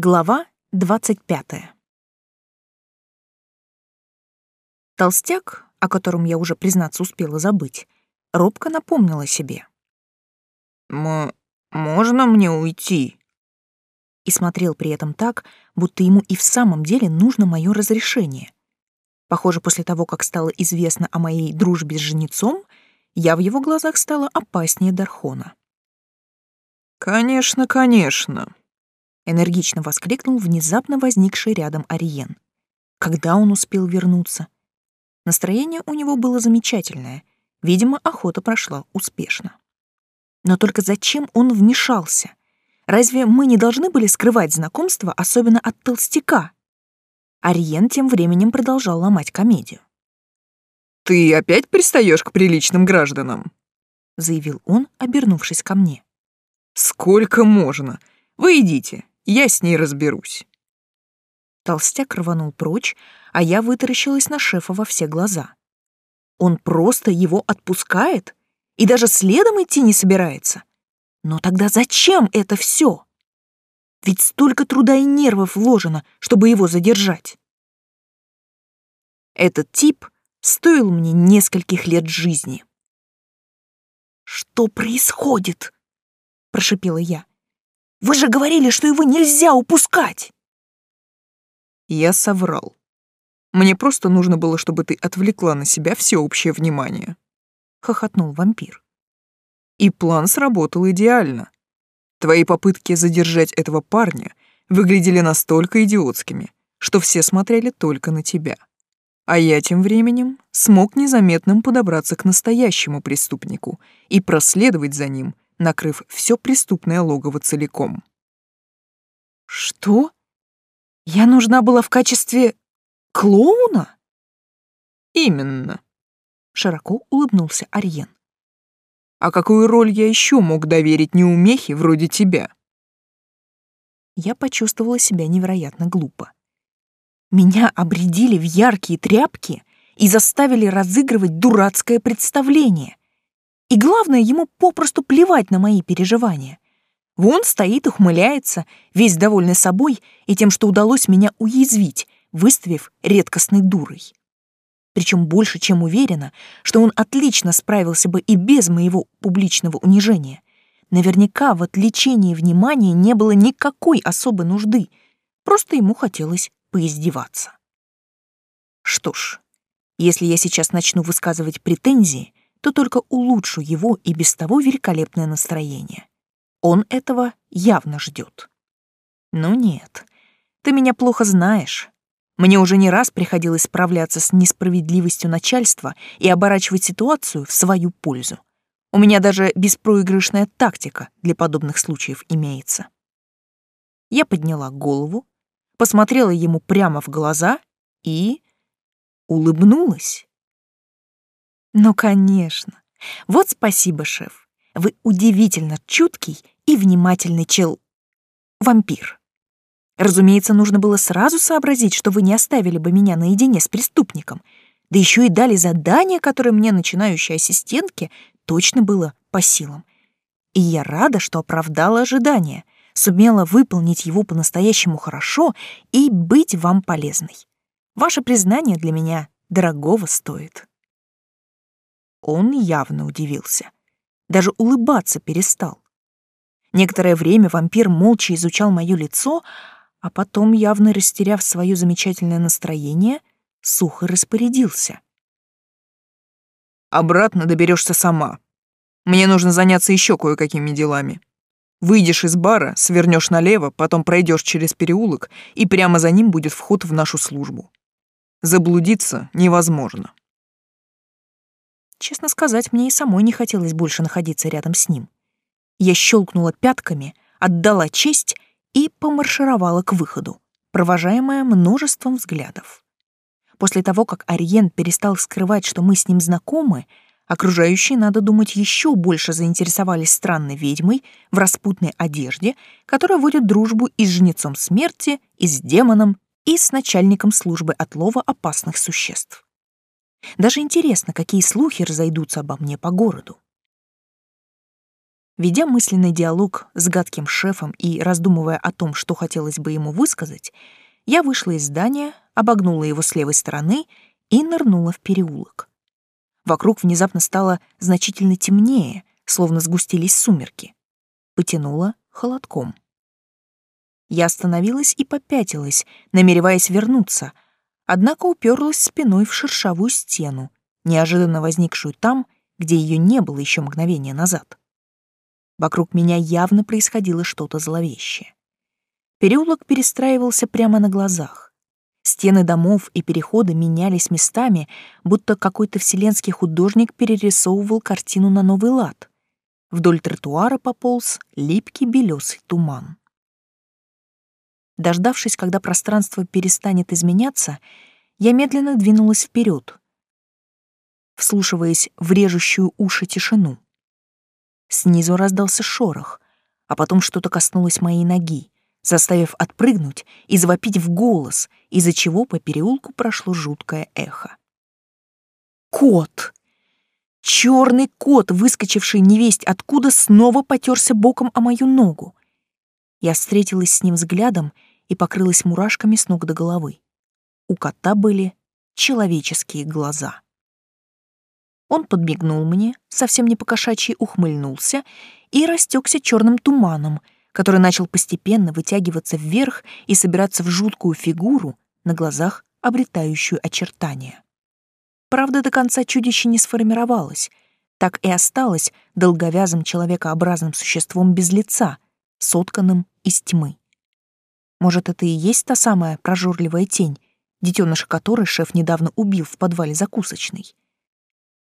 Глава двадцать пятая. Толстяк, о котором я уже, признаться, успела забыть, робко напомнила себе. «М можно мне уйти?» И смотрел при этом так, будто ему и в самом деле нужно мое разрешение. Похоже, после того, как стало известно о моей дружбе с женицом, я в его глазах стала опаснее Дархона. «Конечно, конечно», энергично воскликнул внезапно возникший рядом Ариен. Когда он успел вернуться? Настроение у него было замечательное. Видимо, охота прошла успешно. Но только зачем он вмешался? Разве мы не должны были скрывать знакомство, особенно от толстяка? Ариен тем временем продолжал ломать комедию. «Ты опять пристаешь к приличным гражданам?» — заявил он, обернувшись ко мне. «Сколько можно? Вы идите, я с ней разберусь. Толстяк рванул прочь, а я вытаращилась на шефа во все глаза. Он просто его отпускает и даже следом идти не собирается. Но тогда зачем это все? Ведь столько труда и нервов вложено, чтобы его задержать. Этот тип стоил мне нескольких лет жизни. «Что происходит?» — прошипела я. Вы же говорили, что его нельзя упускать!» Я соврал. Мне просто нужно было, чтобы ты отвлекла на себя всеобщее внимание. Хохотнул вампир. И план сработал идеально. Твои попытки задержать этого парня выглядели настолько идиотскими, что все смотрели только на тебя. А я тем временем смог незаметным подобраться к настоящему преступнику и проследовать за ним накрыв все преступное логово целиком. «Что? Я нужна была в качестве клоуна?» «Именно», — широко улыбнулся Ариен. «А какую роль я еще мог доверить неумехе вроде тебя?» Я почувствовала себя невероятно глупо. Меня обредили в яркие тряпки и заставили разыгрывать дурацкое представление. И главное, ему попросту плевать на мои переживания. Вон стоит, ухмыляется, весь довольный собой и тем, что удалось меня уязвить, выставив редкостной дурой. Причем больше, чем уверена, что он отлично справился бы и без моего публичного унижения. Наверняка в отвлечении внимания не было никакой особой нужды, просто ему хотелось поиздеваться. Что ж, если я сейчас начну высказывать претензии, то только улучшу его и без того великолепное настроение. Он этого явно ждет. Ну нет, ты меня плохо знаешь. Мне уже не раз приходилось справляться с несправедливостью начальства и оборачивать ситуацию в свою пользу. У меня даже беспроигрышная тактика для подобных случаев имеется. Я подняла голову, посмотрела ему прямо в глаза и улыбнулась. Ну, конечно. Вот спасибо, шеф. Вы удивительно чуткий и внимательный чел... вампир. Разумеется, нужно было сразу сообразить, что вы не оставили бы меня наедине с преступником, да еще и дали задание, которое мне, начинающей ассистентке, точно было по силам. И я рада, что оправдала ожидания, сумела выполнить его по-настоящему хорошо и быть вам полезной. Ваше признание для меня дорогого стоит. Он явно удивился. Даже улыбаться перестал. Некоторое время вампир молча изучал мое лицо, а потом, явно растеряв свое замечательное настроение, сухо распорядился. «Обратно доберешься сама. Мне нужно заняться еще кое-какими делами. Выйдешь из бара, свернешь налево, потом пройдешь через переулок, и прямо за ним будет вход в нашу службу. Заблудиться невозможно. Честно сказать, мне и самой не хотелось больше находиться рядом с ним. Я щелкнула пятками, отдала честь и помаршировала к выходу, провожаемая множеством взглядов. После того, как Ариен перестал скрывать, что мы с ним знакомы, окружающие, надо думать, еще больше заинтересовались странной ведьмой в распутной одежде, которая водит дружбу и с жнецом смерти, и с демоном, и с начальником службы отлова опасных существ. Даже интересно, какие слухи разойдутся обо мне по городу. Ведя мысленный диалог с гадким шефом и раздумывая о том, что хотелось бы ему высказать, я вышла из здания, обогнула его с левой стороны и нырнула в переулок. Вокруг внезапно стало значительно темнее, словно сгустились сумерки. Потянула холодком. Я остановилась и попятилась, намереваясь вернуться, однако уперлась спиной в шершавую стену, неожиданно возникшую там, где ее не было еще мгновение назад. Вокруг меня явно происходило что-то зловещее. Переулок перестраивался прямо на глазах. Стены домов и переходы менялись местами, будто какой-то вселенский художник перерисовывал картину на новый лад. Вдоль тротуара пополз липкий белесый туман. Дождавшись, когда пространство перестанет изменяться, я медленно двинулась вперед, вслушиваясь в режущую уши тишину. Снизу раздался шорох, а потом что-то коснулось моей ноги, заставив отпрыгнуть и завопить в голос, из-за чего по переулку прошло жуткое эхо. Кот! Черный кот, выскочивший невесть откуда, снова потерся боком о мою ногу. Я встретилась с ним взглядом и покрылась мурашками с ног до головы. У кота были человеческие глаза. Он подмигнул мне, совсем не покошачьи ухмыльнулся и растекся черным туманом, который начал постепенно вытягиваться вверх и собираться в жуткую фигуру на глазах, обретающую очертания. Правда, до конца чудище не сформировалось, так и осталось долговязым человекообразным существом без лица, сотканным из тьмы. Может, это и есть та самая прожорливая тень, детеныша которой шеф недавно убил в подвале закусочной?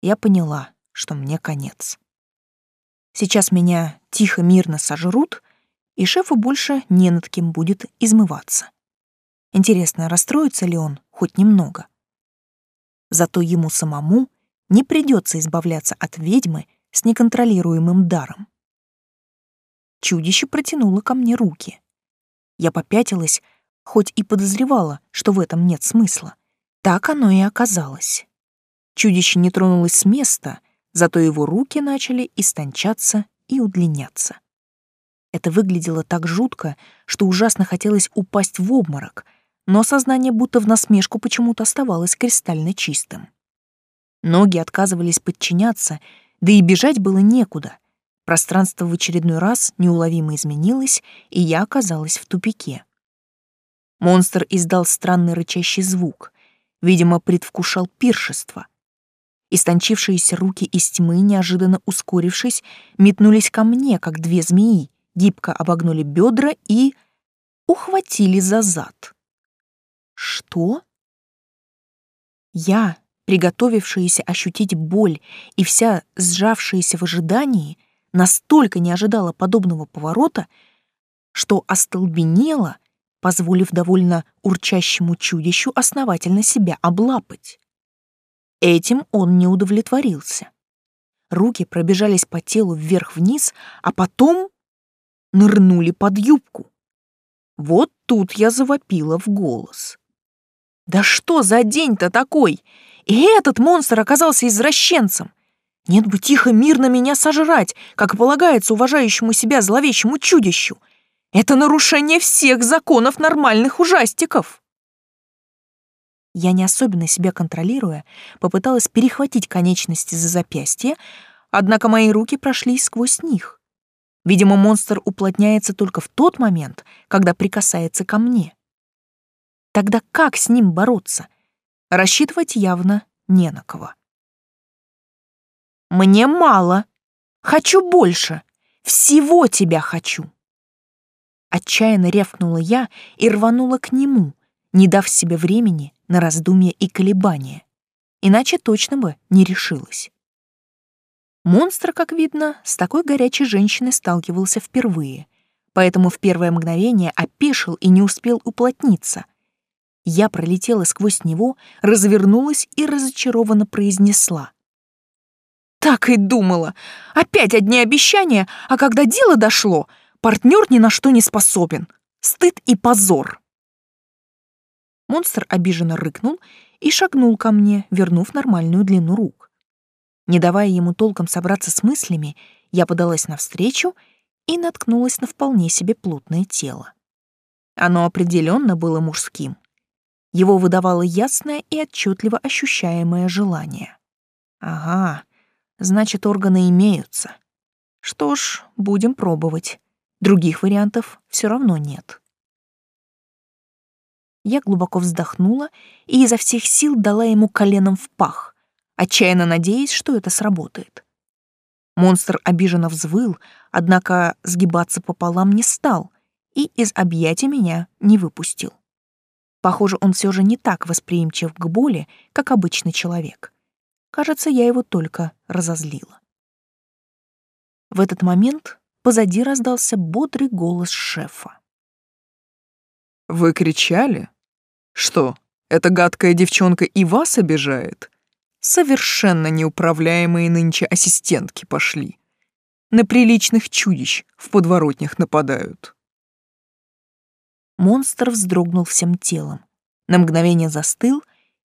я поняла, что мне конец. Сейчас меня тихо, мирно сожрут, и шефу больше не над кем будет измываться. Интересно, расстроится ли он хоть немного? Зато ему самому не придется избавляться от ведьмы с неконтролируемым даром. Чудище протянуло ко мне руки. Я попятилась, хоть и подозревала, что в этом нет смысла. Так оно и оказалось. Чудище не тронулось с места, зато его руки начали истончаться и удлиняться. Это выглядело так жутко, что ужасно хотелось упасть в обморок, но сознание будто в насмешку почему-то оставалось кристально чистым. Ноги отказывались подчиняться, да и бежать было некуда. Пространство в очередной раз неуловимо изменилось, и я оказалась в тупике. Монстр издал странный рычащий звук, видимо, предвкушал пиршество — Истончившиеся руки из тьмы, неожиданно ускорившись, метнулись ко мне, как две змеи, гибко обогнули бедра и... ухватили за зад. Что? Я, приготовившаяся ощутить боль и вся сжавшаяся в ожидании, настолько не ожидала подобного поворота, что остолбенела, позволив довольно урчащему чудищу основательно себя облапать. Этим он не удовлетворился. Руки пробежались по телу вверх-вниз, а потом нырнули под юбку. Вот тут я завопила в голос. Да что за день-то такой? И этот монстр оказался извращенцем. Нет бы тихо мирно меня сожрать, как полагается уважающему себя зловещему чудищу. Это нарушение всех законов нормальных ужастиков. Я, не особенно себя контролируя, попыталась перехватить конечности за запястье, однако мои руки прошли сквозь них. Видимо, монстр уплотняется только в тот момент, когда прикасается ко мне. Тогда как с ним бороться? Рассчитывать явно не на кого. «Мне мало. Хочу больше. Всего тебя хочу!» Отчаянно рявкнула я и рванула к нему, не дав себе времени на раздумья и колебания, иначе точно бы не решилась. Монстр, как видно, с такой горячей женщиной сталкивался впервые, поэтому в первое мгновение опешил и не успел уплотниться. Я пролетела сквозь него, развернулась и разочарованно произнесла. «Так и думала. Опять одни обещания, а когда дело дошло, партнер ни на что не способен. Стыд и позор». Монстр обиженно рыкнул и шагнул ко мне, вернув нормальную длину рук. Не давая ему толком собраться с мыслями, Я подалась навстречу и наткнулась на вполне себе плотное тело. Оно определенно было мужским. Его выдавало ясное и отчетливо ощущаемое желание. Ага, значит, органы имеются. Что ж, будем пробовать. Других вариантов все равно нет. Я глубоко вздохнула и изо всех сил дала ему коленом в пах, отчаянно надеясь, что это сработает. Монстр обиженно взвыл, однако сгибаться пополам не стал и из объятий меня не выпустил. Похоже, он все же не так восприимчив к боли, как обычный человек. Кажется, я его только разозлила. В этот момент позади раздался бодрый голос шефа. «Вы кричали? Что, эта гадкая девчонка и вас обижает? Совершенно неуправляемые нынче ассистентки пошли. На приличных чудищ в подворотнях нападают». Монстр вздрогнул всем телом, на мгновение застыл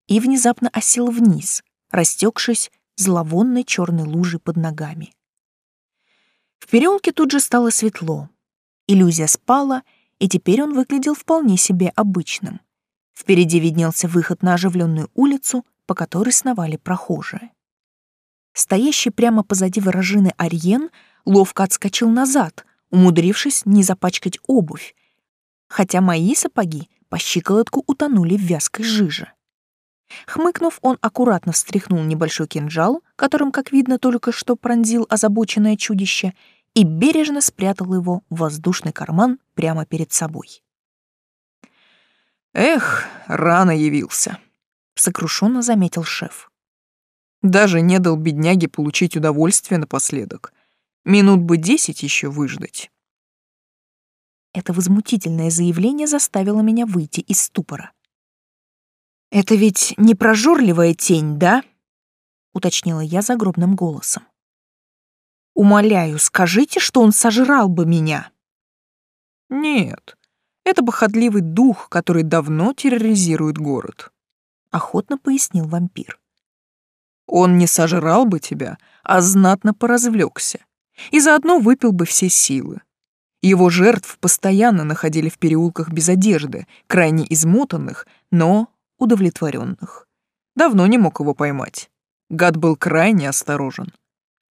и внезапно осел вниз, растекшись зловонной черной лужей под ногами. В переулке тут же стало светло. Иллюзия спала, и теперь он выглядел вполне себе обычным. Впереди виднелся выход на оживленную улицу, по которой сновали прохожие. Стоящий прямо позади ворожины Ариен ловко отскочил назад, умудрившись не запачкать обувь, хотя мои сапоги по щиколотку утонули в вязкой жиже. Хмыкнув, он аккуратно встряхнул небольшой кинжал, которым, как видно, только что пронзил озабоченное чудище, и бережно спрятал его в воздушный карман прямо перед собой. «Эх, рано явился», — сокрушенно заметил шеф. «Даже не дал бедняге получить удовольствие напоследок. Минут бы десять еще выждать». Это возмутительное заявление заставило меня выйти из ступора. «Это ведь не прожорливая тень, да?» — уточнила я загробным голосом. «Умоляю, скажите, что он сожрал бы меня». «Нет, это походливый дух, который давно терроризирует город», — охотно пояснил вампир. «Он не сожрал бы тебя, а знатно поразвлекся, и заодно выпил бы все силы. Его жертв постоянно находили в переулках без одежды, крайне измотанных, но удовлетворенных. Давно не мог его поймать. Гад был крайне осторожен.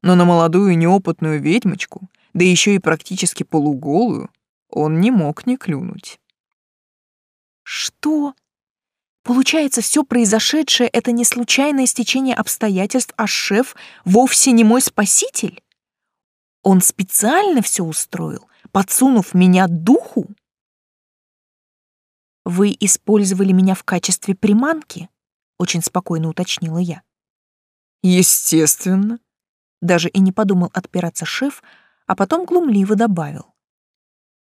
Но на молодую неопытную ведьмочку, да еще и практически полуголую, он не мог не клюнуть. Что? Получается, все произошедшее — это не случайное стечение обстоятельств, а шеф вовсе не мой спаситель? Он специально все устроил, подсунув меня духу? «Вы использовали меня в качестве приманки?» — очень спокойно уточнила я. «Естественно». Даже и не подумал отпираться шеф, а потом глумливо добавил.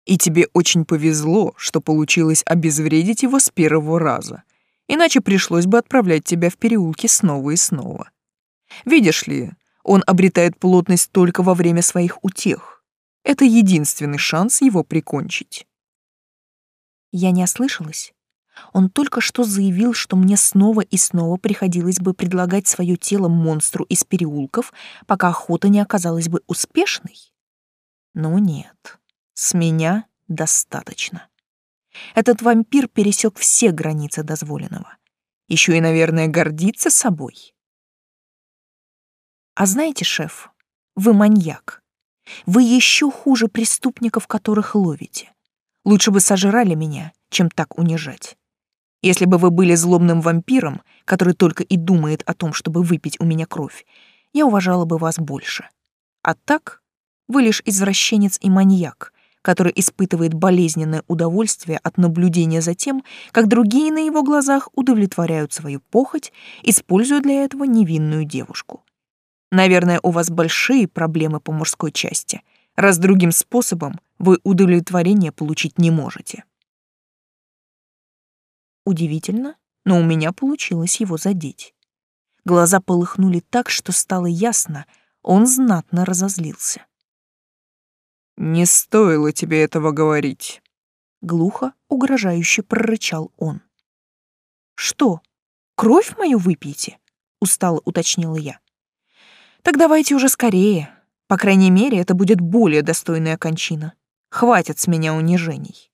«И тебе очень повезло, что получилось обезвредить его с первого раза, иначе пришлось бы отправлять тебя в переулки снова и снова. Видишь ли, он обретает плотность только во время своих утех. Это единственный шанс его прикончить. Я не ослышалась. Он только что заявил, что мне снова и снова приходилось бы предлагать свое тело монстру из переулков, пока охота не оказалась бы успешной. Но нет, с меня достаточно. Этот вампир пересек все границы дозволенного. Еще и, наверное, гордится собой. А знаете, шеф, вы маньяк. Вы еще хуже преступников, которых ловите. Лучше бы сожрали меня, чем так унижать. Если бы вы были злобным вампиром, который только и думает о том, чтобы выпить у меня кровь, я уважала бы вас больше. А так вы лишь извращенец и маньяк, который испытывает болезненное удовольствие от наблюдения за тем, как другие на его глазах удовлетворяют свою похоть, используя для этого невинную девушку. Наверное, у вас большие проблемы по мужской части — раз другим способом вы удовлетворение получить не можете. Удивительно, но у меня получилось его задеть. Глаза полыхнули так, что стало ясно, он знатно разозлился. «Не стоило тебе этого говорить», — глухо, угрожающе прорычал он. «Что, кровь мою выпьете?» — устало уточнила я. «Так давайте уже скорее, По крайней мере, это будет более достойная кончина. Хватит с меня унижений.